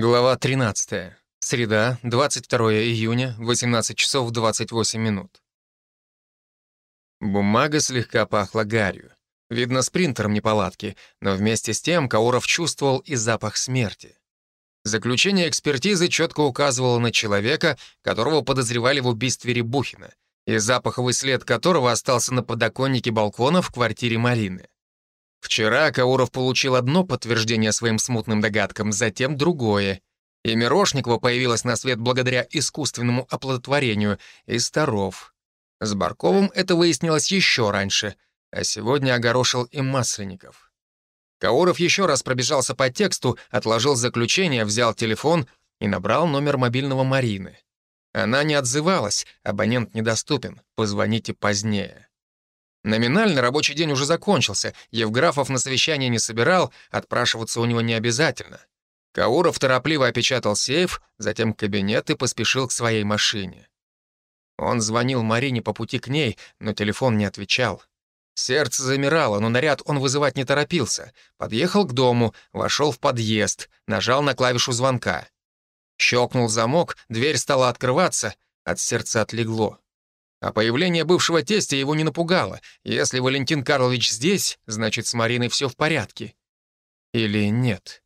Глава 13. Среда, 22 июня, 18 часов 28 минут. Бумага слегка пахла гарью. Видно, с принтером неполадки, но вместе с тем Кауров чувствовал и запах смерти. Заключение экспертизы четко указывало на человека, которого подозревали в убийстве Рябухина, и запаховый след которого остался на подоконнике балкона в квартире Марины. Вчера Кауров получил одно подтверждение своим смутным догадкам, затем другое. И Мирошникова появилась на свет благодаря искусственному оплодотворению, и Старов. С Барковым это выяснилось еще раньше, а сегодня огорошил и Масленников. Кауров еще раз пробежался по тексту, отложил заключение, взял телефон и набрал номер мобильного Марины. Она не отзывалась, абонент недоступен, позвоните позднее. Номинально рабочий день уже закончился, Евграфов на совещание не собирал, отпрашиваться у него не обязательно. Кауров торопливо опечатал сейф, затем кабинет и поспешил к своей машине. Он звонил Марине по пути к ней, но телефон не отвечал. Сердце замирало, но наряд он вызывать не торопился. Подъехал к дому, вошел в подъезд, нажал на клавишу звонка. Щелкнул замок, дверь стала открываться, от сердца отлегло. А появление бывшего тестя его не напугало. Если Валентин Карлович здесь, значит, с Мариной все в порядке. Или нет?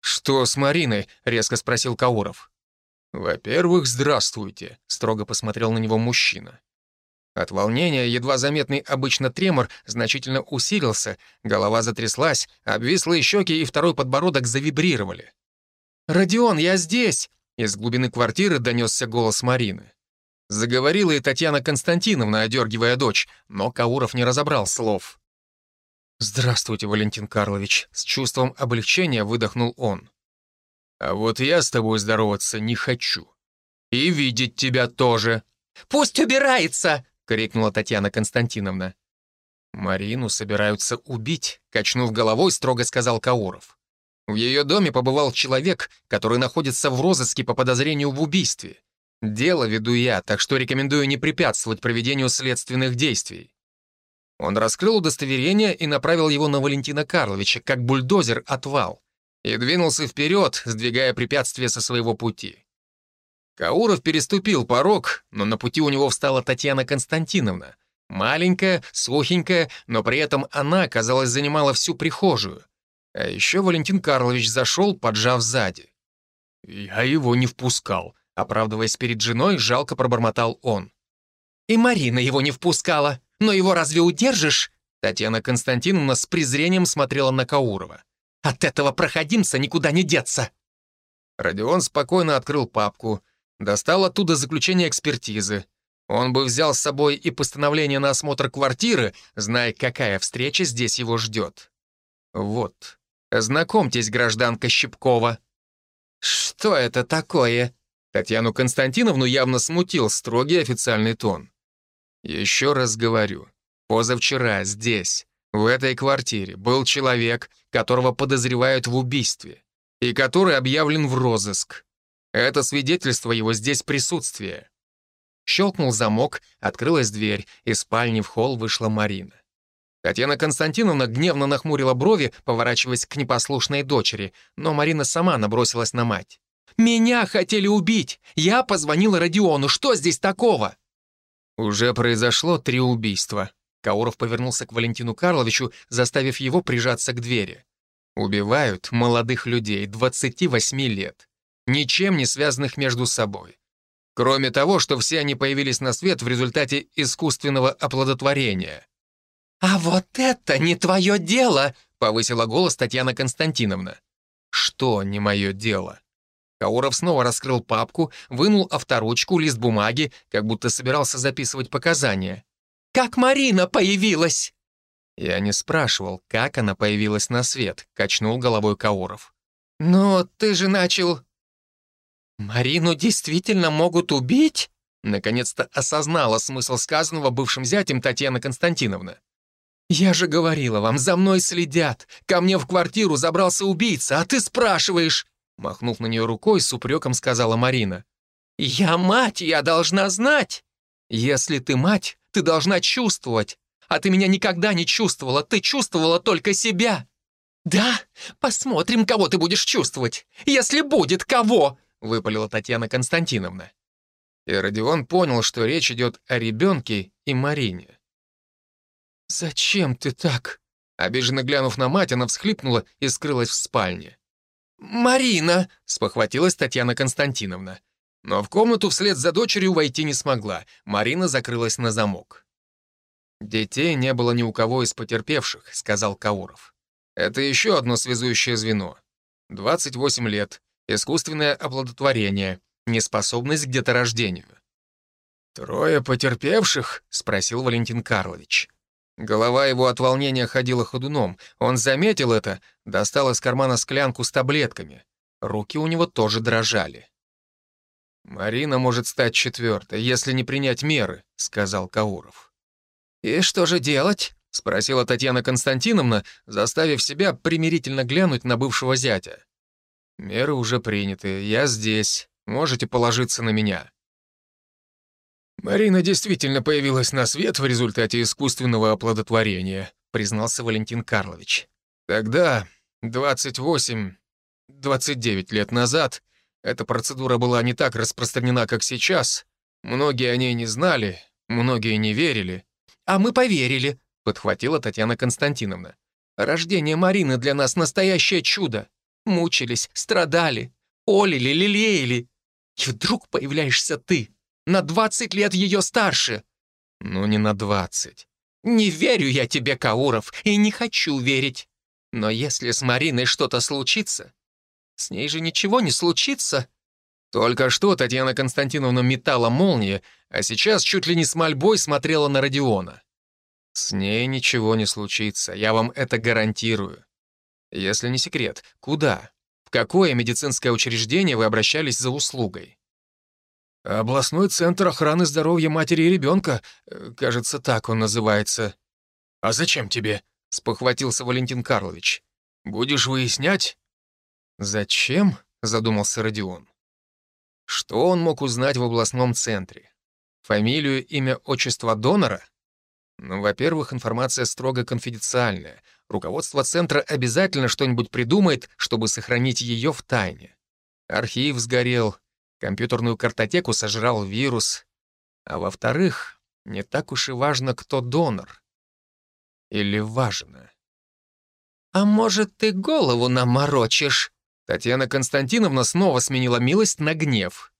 «Что с Мариной?» — резко спросил Кауров. «Во-первых, здравствуйте», — строго посмотрел на него мужчина. От волнения едва заметный обычно тремор значительно усилился, голова затряслась, обвислые щеки и второй подбородок завибрировали. «Родион, я здесь!» — из глубины квартиры донесся голос Марины. Заговорила и Татьяна Константиновна, одергивая дочь, но Кауров не разобрал слов. «Здравствуйте, Валентин Карлович», — с чувством облегчения выдохнул он. «А вот я с тобой здороваться не хочу. И видеть тебя тоже». «Пусть убирается!» — крикнула Татьяна Константиновна. «Марину собираются убить», — качнув головой, строго сказал Кауров. В ее доме побывал человек, который находится в розыске по подозрению в убийстве. Дело веду я, так что рекомендую не препятствовать проведению следственных действий. Он раскрыл удостоверение и направил его на Валентина Карловича, как бульдозер отвал, и двинулся вперед, сдвигая препятствия со своего пути. Кауров переступил порог, но на пути у него встала Татьяна Константиновна. Маленькая, сухенькая, но при этом она, казалось, занимала всю прихожую. А еще Валентин Карлович зашел, поджав сзади. «Я его не впускал», Оправдываясь перед женой, жалко пробормотал он. «И Марина его не впускала. Но его разве удержишь?» Татьяна Константиновна с презрением смотрела на Каурова. «От этого проходимца никуда не деться!» Родион спокойно открыл папку, достал оттуда заключение экспертизы. Он бы взял с собой и постановление на осмотр квартиры, зная, какая встреча здесь его ждет. Вот. Знакомьтесь, гражданка Щепкова. «Что это такое?» Татьяну Константиновну явно смутил строгий официальный тон. «Еще раз говорю, позавчера здесь, в этой квартире, был человек, которого подозревают в убийстве, и который объявлен в розыск. Это свидетельство его здесь присутствия». Щелкнул замок, открылась дверь, из спальни в холл вышла Марина. Татьяна Константиновна гневно нахмурила брови, поворачиваясь к непослушной дочери, но Марина сама набросилась на мать. Меня хотели убить! Я позвонила Родиону. Что здесь такого?» Уже произошло три убийства. Кауров повернулся к Валентину Карловичу, заставив его прижаться к двери. Убивают молодых людей 28 лет, ничем не связанных между собой. Кроме того, что все они появились на свет в результате искусственного оплодотворения. «А вот это не твое дело!» — повысила голос Татьяна Константиновна. «Что не мое дело?» Кауров снова раскрыл папку, вынул авторучку, лист бумаги, как будто собирался записывать показания. «Как Марина появилась?» Я не спрашивал, как она появилась на свет, качнул головой Кауров. «Но ты же начал...» «Марину действительно могут убить?» Наконец-то осознала смысл сказанного бывшим зятем Татьяна Константиновна. «Я же говорила вам, за мной следят. Ко мне в квартиру забрался убийца, а ты спрашиваешь...» Махнув на нее рукой, с упреком сказала Марина. «Я мать, я должна знать!» «Если ты мать, ты должна чувствовать. А ты меня никогда не чувствовала, ты чувствовала только себя!» «Да? Посмотрим, кого ты будешь чувствовать. Если будет кого!» — выпалила Татьяна Константиновна. И Родион понял, что речь идет о ребенке и Марине. «Зачем ты так?» Обиженно глянув на мать, она всхлипнула и скрылась в спальне. «Марина!» — спохватилась Татьяна Константиновна. Но в комнату вслед за дочерью войти не смогла. Марина закрылась на замок. «Детей не было ни у кого из потерпевших», — сказал Кауров. «Это еще одно связующее звено. 28 лет, искусственное оплодотворение, неспособность к деторождению». «Трое потерпевших?» — спросил Валентин Карлович. Голова его от волнения ходила ходуном. Он заметил это, достал из кармана склянку с таблетками. Руки у него тоже дрожали. «Марина может стать четвертой, если не принять меры», — сказал Кауров. «И что же делать?» — спросила Татьяна Константиновна, заставив себя примирительно глянуть на бывшего зятя. «Меры уже приняты, я здесь, можете положиться на меня». «Марина действительно появилась на свет в результате искусственного оплодотворения», признался Валентин Карлович. «Тогда, 28, 29 лет назад, эта процедура была не так распространена, как сейчас. Многие о ней не знали, многие не верили. «А мы поверили», — подхватила Татьяна Константиновна. «Рождение Марины для нас настоящее чудо. Мучились, страдали, олили, лелеяли. И вдруг появляешься ты, на 20 лет ее старше». «Ну, не на 20. «Не верю я тебе, Кауров, и не хочу верить. Но если с Мариной что-то случится, с ней же ничего не случится». Только что Татьяна Константиновна метала молнии, а сейчас чуть ли не с мольбой смотрела на Родиона. «С ней ничего не случится, я вам это гарантирую. Если не секрет, куда? В какое медицинское учреждение вы обращались за услугой?» «Областной центр охраны здоровья матери и ребенка, э, кажется, так он называется». «А зачем тебе?» — спохватился Валентин Карлович. «Будешь выяснять?» «Зачем?» — задумался Родион. Что он мог узнать в областном центре? Фамилию, имя, отчество донора? Ну, во-первых, информация строго конфиденциальная. Руководство центра обязательно что-нибудь придумает, чтобы сохранить ее в тайне. Архив сгорел, компьютерную картотеку сожрал вирус. А во-вторых, не так уж и важно, кто донор. Или важно. «А может, ты голову нам морочишь?» Татьяна Константиновна снова сменила милость на гнев.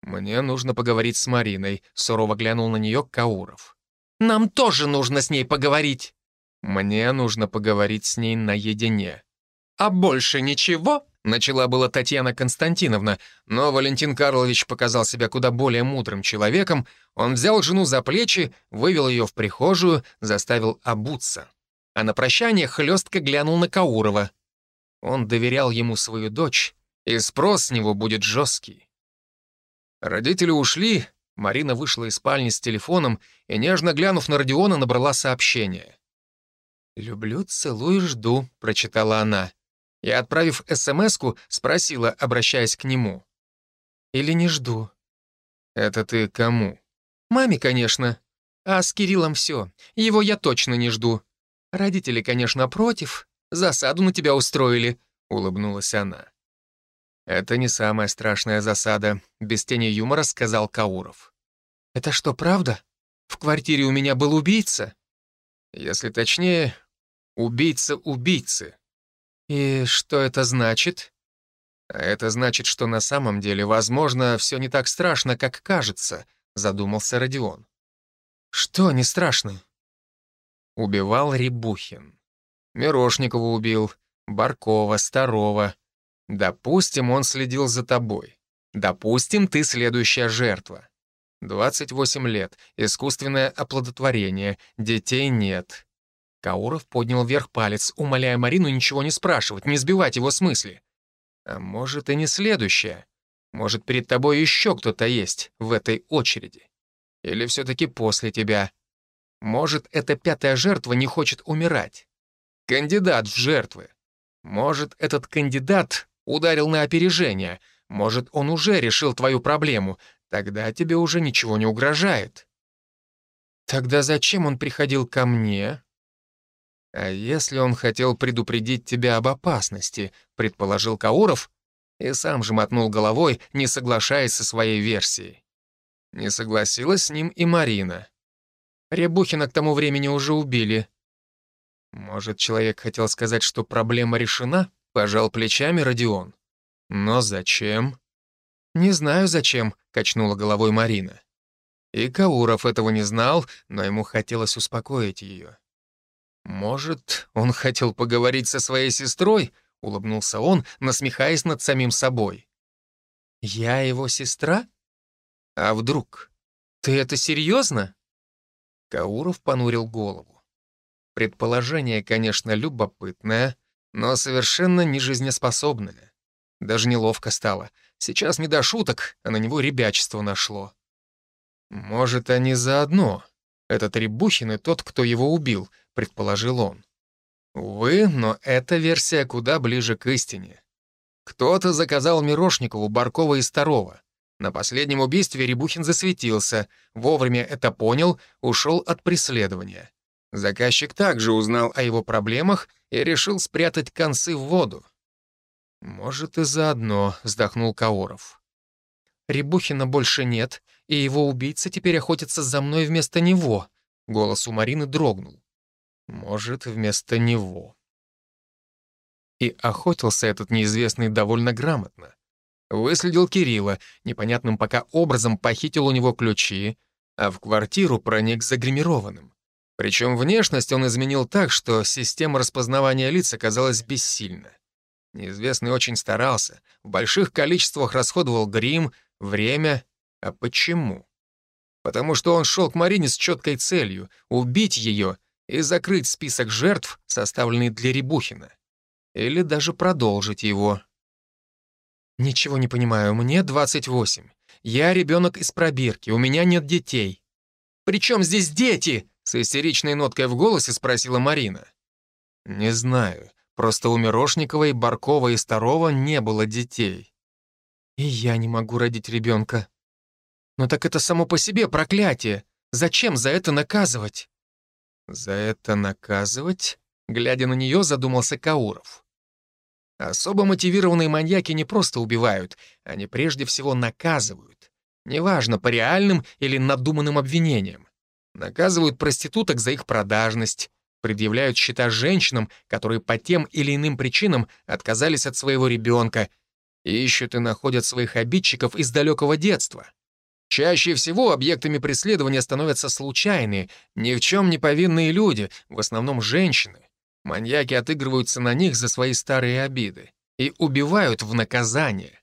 «Мне нужно поговорить с Мариной», — сурово глянул на нее Кауров. «Нам тоже нужно с ней поговорить». «Мне нужно поговорить с ней наедине». «А больше ничего?» — начала была Татьяна Константиновна, но Валентин Карлович показал себя куда более мудрым человеком. Он взял жену за плечи, вывел ее в прихожую, заставил обуться. А на прощание хлестко глянул на Каурова. Он доверял ему свою дочь, и спрос с него будет жесткий. Родители ушли, Марина вышла из спальни с телефоном и, нежно глянув на Родиона, набрала сообщение. «Люблю, целую, жду», — прочитала она. И, отправив смс спросила, обращаясь к нему. «Или не жду?» «Это ты кому?» «Маме, конечно. А с Кириллом все. Его я точно не жду. Родители, конечно, против, засаду на тебя устроили», — улыбнулась она. «Это не самая страшная засада», — без тени юмора сказал Кауров. «Это что, правда? В квартире у меня был убийца?» «Если точнее, убийца убийцы». «И что это значит?» «А это значит, что на самом деле, возможно, все не так страшно, как кажется», — задумался Родион. «Что не страшно?» Убивал Рябухин. Мирошникова убил, Баркова, Старова. Допустим, он следил за тобой. Допустим, ты следующая жертва. 28 лет, искусственное оплодотворение, детей нет. Кауров поднял вверх палец, умоляя Марину ничего не спрашивать, не сбивать его с мысли. А может, и не следующая. Может, перед тобой еще кто-то есть в этой очереди. Или все-таки после тебя. Может, эта пятая жертва не хочет умирать. Кандидат в жертвы. Может, этот кандидат ударил на опережение. Может, он уже решил твою проблему. Тогда тебе уже ничего не угрожает. Тогда зачем он приходил ко мне? «А если он хотел предупредить тебя об опасности?» — предположил Кауров, и сам же мотнул головой, не соглашаясь со своей версией. Не согласилась с ним и Марина. Рябухина к тому времени уже убили. Может, человек хотел сказать, что проблема решена? Пожал плечами Родион. Но зачем? Не знаю зачем, качнула головой Марина. И Кауров этого не знал, но ему хотелось успокоить ее. Может, он хотел поговорить со своей сестрой? Улыбнулся он, насмехаясь над самим собой. «Я его сестра? А вдруг? Ты это серьезно?» Кауров понурил голову. Предположение, конечно, любопытное, но совершенно не жизнеспособное. Даже неловко стало. Сейчас не до шуток, а на него ребячество нашло. «Может, они заодно. Этот Рябухин и тот, кто его убил», — предположил он. Увы, но эта версия куда ближе к истине. Кто-то заказал Мирошникову, Баркова и Старова. На последнем убийстве Рябухин засветился, вовремя это понял, ушел от преследования. Заказчик также узнал о его проблемах и решил спрятать концы в воду. «Может, и заодно», — вздохнул Каоров. «Рябухина больше нет, и его убийца теперь охотится за мной вместо него», — голос у Марины дрогнул. Может, вместо него. И охотился этот неизвестный довольно грамотно. Выследил Кирилла, непонятным пока образом похитил у него ключи, а в квартиру проник загримированным. Причем внешность он изменил так, что система распознавания лиц оказалась бессильна. Неизвестный очень старался, в больших количествах расходовал грим, время. А почему? Потому что он шел к Марине с четкой целью — убить ее и закрыть список жертв, составленный для Рябухина. Или даже продолжить его. «Ничего не понимаю, мне 28. Я ребенок из пробирки, у меня нет детей». «При чем здесь дети?» — с истеричной ноткой в голосе спросила Марина. «Не знаю. Просто у Мирошниковой, Баркова и Старова не было детей». «И я не могу родить ребенка». «Но так это само по себе проклятие. Зачем за это наказывать?» За это наказывать? Глядя на нее, задумался Кауров. Особо мотивированные маньяки не просто убивают, они прежде всего наказывают. Неважно, по реальным или надуманным обвинениям. Наказывают проституток за их продажность, предъявляют счета женщинам, которые по тем или иным причинам отказались от своего ребенка, ищут и находят своих обидчиков из далекого детства. Чаще всего объектами преследования становятся случайные, ни в чем не повинные люди, в основном женщины. Маньяки отыгрываются на них за свои старые обиды и убивают в наказание.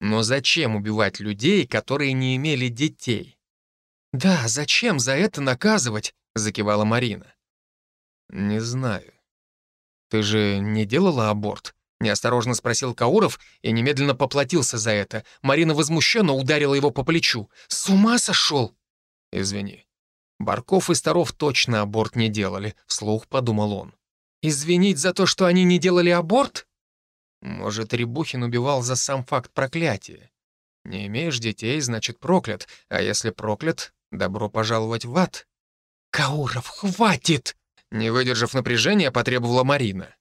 Но зачем убивать людей, которые не имели детей? «Да, зачем за это наказывать?» — закивала Марина. «Не знаю. Ты же не делала аборт?» Неосторожно спросил Кауров и немедленно поплатился за это. Марина возмущенно ударила его по плечу. «С ума сошел?» «Извини. Барков и Старов точно аборт не делали», — вслух подумал он. «Извинить за то, что они не делали аборт?» Может, Рябухин убивал за сам факт проклятия. Не имеешь детей, значит проклят, а если проклят, добро пожаловать в ад. «Кауров, хватит!» Не выдержав напряжения, потребовала Марина.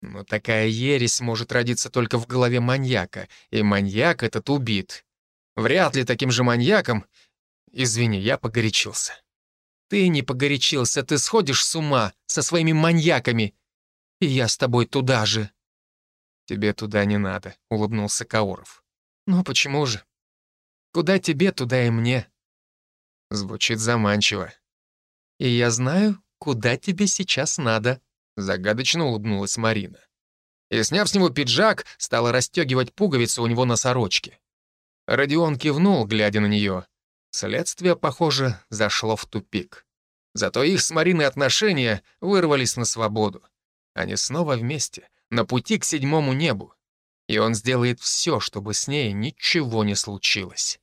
Но такая ересь может родиться только в голове маньяка, и маньяк этот убит. Вряд ли таким же маньяком... Извини, я погорячился. Ты не погорячился, ты сходишь с ума со своими маньяками. И я с тобой туда же. Тебе туда не надо, улыбнулся Кауров. Ну почему же? Куда тебе, туда и мне. Звучит заманчиво. И я знаю, куда тебе сейчас надо. Загадочно улыбнулась Марина. И, сняв с него пиджак, стала расстегивать пуговицы у него на сорочке. Родион кивнул, глядя на нее. Следствие, похоже, зашло в тупик. Зато их с Мариной отношения вырвались на свободу. Они снова вместе, на пути к седьмому небу. И он сделает все, чтобы с ней ничего не случилось.